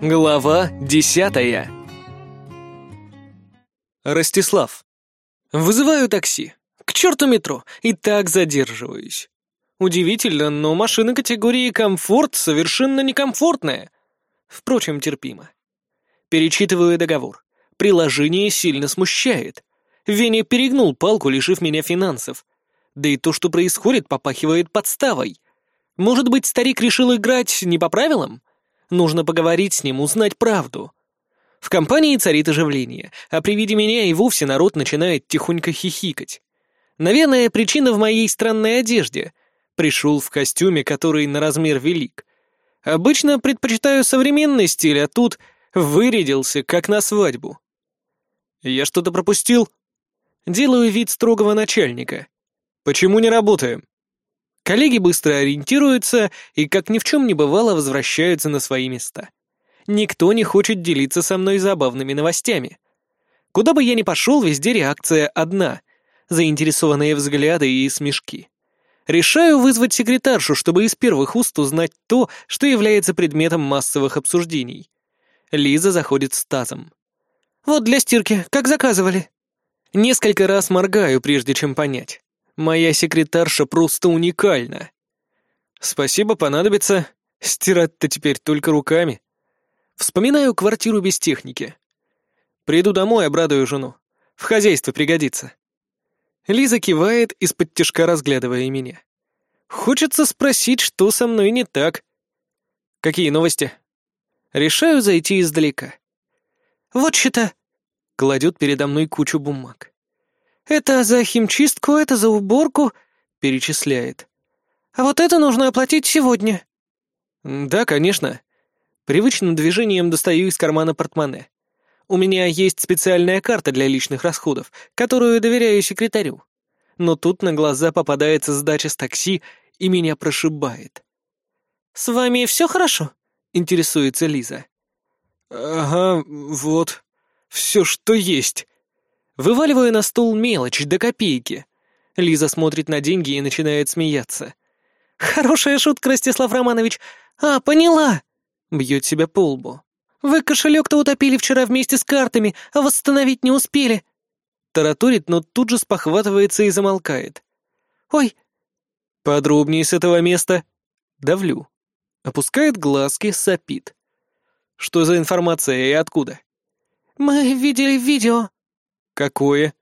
Глава десятая. Ростислав. Вызываю такси. К черту метро. И так задерживаюсь. Удивительно, но машина категории «комфорт» совершенно некомфортная. Впрочем, терпимо. Перечитываю договор. Приложение сильно смущает. Веня перегнул палку, лишив меня финансов. Да и то, что происходит, попахивает подставой. Может быть, старик решил играть не по правилам? Нужно поговорить с ним, узнать правду. В компании царит оживление, а при виде меня и вовсе народ начинает тихонько хихикать. Наверное, причина в моей странной одежде. Пришел в костюме, который на размер велик. Обычно предпочитаю современный стиль, а тут вырядился, как на свадьбу. Я что-то пропустил? Делаю вид строгого начальника. Почему не работаем? Коллеги быстро ориентируются и, как ни в чем не бывало, возвращаются на свои места. Никто не хочет делиться со мной забавными новостями. Куда бы я ни пошел, везде реакция одна — заинтересованные взгляды и смешки. Решаю вызвать секретаршу, чтобы из первых уст узнать то, что является предметом массовых обсуждений. Лиза заходит с тазом. «Вот для стирки, как заказывали». Несколько раз моргаю, прежде чем понять. Моя секретарша просто уникальна. Спасибо, понадобится. Стирать-то теперь только руками. Вспоминаю квартиру без техники. Приду домой, обрадую жену. В хозяйстве пригодится. Лиза кивает, из-под тяжка разглядывая меня. Хочется спросить, что со мной не так. Какие новости? Решаю зайти издалека. Вот что-то. Кладет передо мной кучу бумаг. «Это за химчистку, это за уборку», — перечисляет. «А вот это нужно оплатить сегодня». «Да, конечно». Привычным движением достаю из кармана портмоне. У меня есть специальная карта для личных расходов, которую доверяю секретарю. Но тут на глаза попадается сдача с такси, и меня прошибает. «С вами все хорошо?» — интересуется Лиза. «Ага, вот. Все, что есть», Вываливаю на стол мелочь до копейки. Лиза смотрит на деньги и начинает смеяться. «Хорошая шутка, Ростислав Романович. А, поняла!» Бьет себя по лбу. «Вы кошелек-то утопили вчера вместе с картами, а восстановить не успели!» Тараторит, но тут же спохватывается и замолкает. «Ой!» «Подробнее с этого места!» Давлю. Опускает глазки, сопит. «Что за информация и откуда?» «Мы видели видео», «Какое?»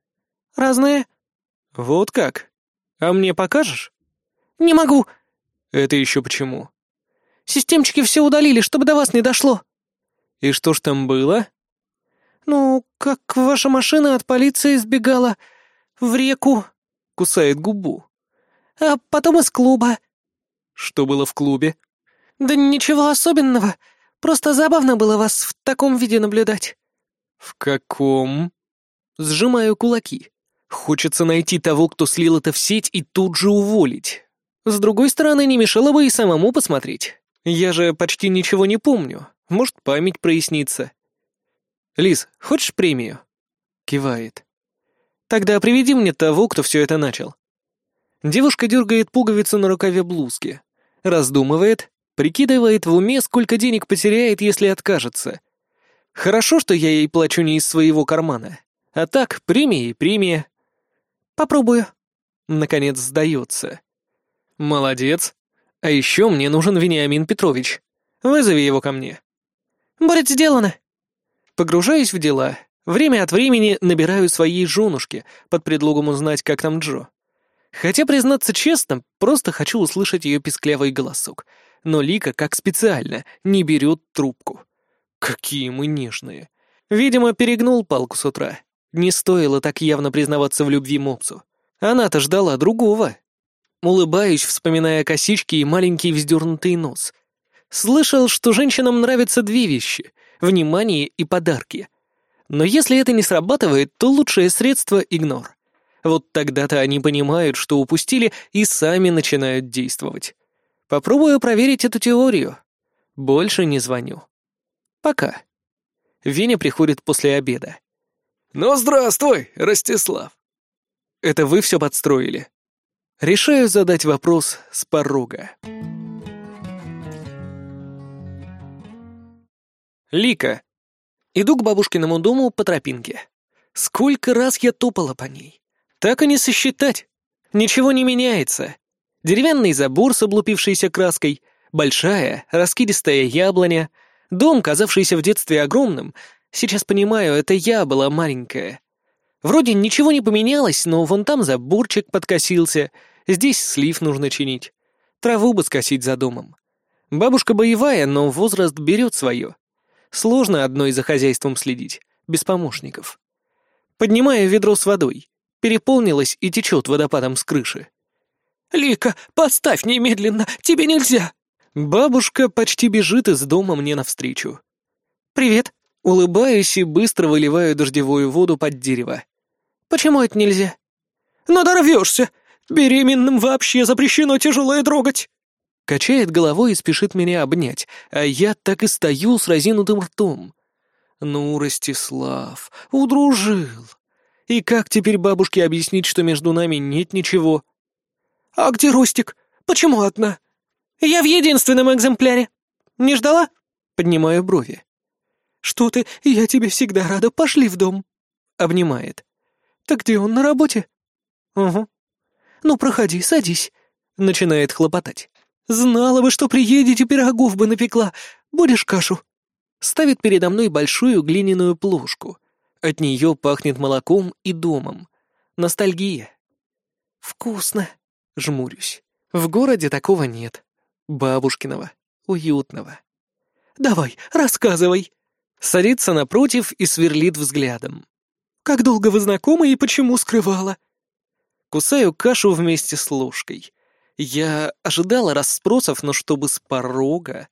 «Разное». «Вот как? А мне покажешь?» «Не могу». «Это еще почему?» «Системчики все удалили, чтобы до вас не дошло». «И что ж там было?» «Ну, как ваша машина от полиции сбегала в реку», — кусает губу. «А потом из клуба». «Что было в клубе?» «Да ничего особенного. Просто забавно было вас в таком виде наблюдать». «В каком?» Сжимаю кулаки. Хочется найти того, кто слил это в сеть, и тут же уволить. С другой стороны, не мешало бы и самому посмотреть. Я же почти ничего не помню. Может, память прояснится. «Лиз, хочешь премию?» Кивает. «Тогда приведи мне того, кто все это начал». Девушка дергает пуговицу на рукаве блузки. Раздумывает, прикидывает в уме, сколько денег потеряет, если откажется. Хорошо, что я ей плачу не из своего кармана. А так, премия и премия. Попробую. Наконец сдается. Молодец. А еще мне нужен Вениамин Петрович. Вызови его ко мне. Будет сделано. Погружаюсь в дела. Время от времени набираю своей женушке под предлогом узнать, как там Джо. Хотя, признаться честно, просто хочу услышать ее писклявый голосок. Но Лика, как специально, не берет трубку. Какие мы нежные. Видимо, перегнул палку с утра. Не стоило так явно признаваться в любви Мопсу. Она-то ждала другого. Улыбаюсь, вспоминая косички и маленький вздернутый нос. Слышал, что женщинам нравятся две вещи — внимание и подарки. Но если это не срабатывает, то лучшее средство — игнор. Вот тогда-то они понимают, что упустили, и сами начинают действовать. Попробую проверить эту теорию. Больше не звоню. Пока. Веня приходит после обеда. «Ну, здравствуй, Ростислав!» «Это вы все подстроили?» Решаю задать вопрос с порога. Лика. Иду к бабушкиному дому по тропинке. Сколько раз я топала по ней. Так и не сосчитать. Ничего не меняется. Деревянный забор с облупившейся краской, большая, раскидистая яблоня, дом, казавшийся в детстве огромным, сейчас понимаю, это я была маленькая. Вроде ничего не поменялось, но вон там заборчик подкосился, здесь слив нужно чинить. Траву бы скосить за домом. Бабушка боевая, но возраст берет свое. Сложно одной за хозяйством следить, без помощников. Поднимаю ведро с водой. Переполнилось и течет водопадом с крыши. «Лика, поставь немедленно, тебе нельзя!» Бабушка почти бежит из дома мне навстречу. «Привет!» Улыбаюсь и быстро выливаю дождевую воду под дерево. «Почему это нельзя?» «Надорвешься! Беременным вообще запрещено тяжелое трогать!» Качает головой и спешит меня обнять, а я так и стою с разинутым ртом. Ну, Ростислав, удружил. И как теперь бабушке объяснить, что между нами нет ничего? «А где Ростик? Почему одна?» «Я в единственном экземпляре. Не ждала?» Поднимаю брови. «Что ты? Я тебе всегда рада. Пошли в дом». Обнимает. «Так где он, на работе?» «Угу». «Ну, проходи, садись». Начинает хлопотать. «Знала бы, что приедете, пирогов бы напекла. Будешь кашу?» Ставит передо мной большую глиняную плошку. От нее пахнет молоком и домом. Ностальгия. «Вкусно!» — жмурюсь. В городе такого нет. Бабушкиного, уютного. «Давай, рассказывай!» Садится напротив и сверлит взглядом. «Как долго вы знакомы и почему скрывала?» Кусаю кашу вместе с ложкой. Я ожидала расспросов, но чтобы с порога...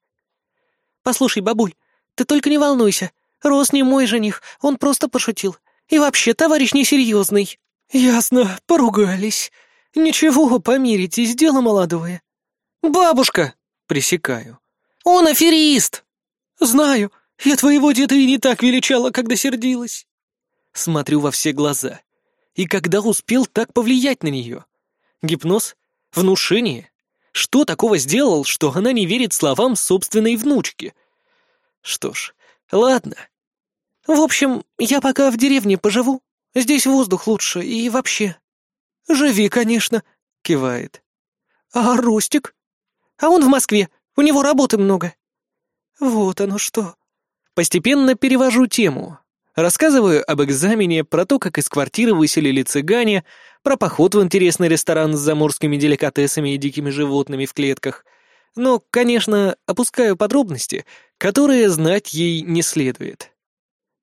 «Послушай, бабуль, ты только не волнуйся. Рос не мой жених, он просто пошутил. И вообще, товарищ несерьезный». «Ясно, поругались. Ничего, помиритесь, дело молодое». «Бабушка!» — пресекаю. «Он аферист!» «Знаю, я твоего деда и не так величала, когда сердилась». Смотрю во все глаза. И когда успел так повлиять на нее? Гипноз? Внушение? Что такого сделал, что она не верит словам собственной внучки? Что ж, ладно. В общем, я пока в деревне поживу. Здесь воздух лучше и вообще. Живи, конечно, кивает. А Ростик? А он в Москве, у него работы много. Вот оно что. Постепенно перевожу тему. Рассказываю об экзамене, про то, как из квартиры выселили цыгане, про поход в интересный ресторан с заморскими деликатесами и дикими животными в клетках. Но, конечно, опускаю подробности, которые знать ей не следует.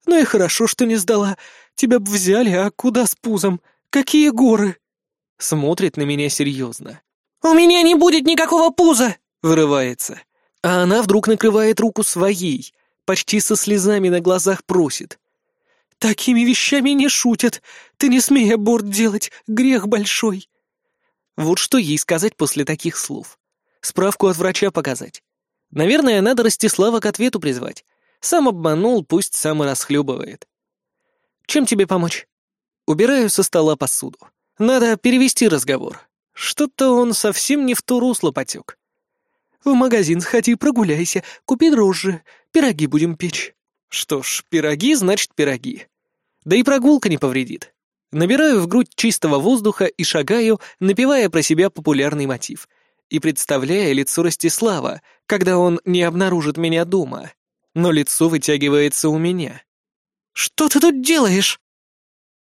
«Ну и хорошо, что не сдала. Тебя б взяли, а куда с пузом? Какие горы?» Смотрит на меня серьезно. «У меня не будет никакого пуза!» — вырывается. А она вдруг накрывает руку своей, почти со слезами на глазах просит. «Такими вещами не шутят. Ты не смей аборт делать, грех большой». Вот что ей сказать после таких слов. Справку от врача показать. Наверное, надо Ростислава к ответу призвать. Сам обманул, пусть сам и расхлебывает. Чем тебе помочь? Убираю со стола посуду. Надо перевести разговор. Что-то он совсем не в то русло потек. В магазин сходи, прогуляйся, купи дрожжи, пироги будем печь. Что ж, пироги значит пироги. Да и прогулка не повредит. Набираю в грудь чистого воздуха и шагаю, напевая про себя популярный мотив. И представляя лицо Ростислава, когда он не обнаружит меня дома. Но лицо вытягивается у меня. «Что ты тут делаешь?»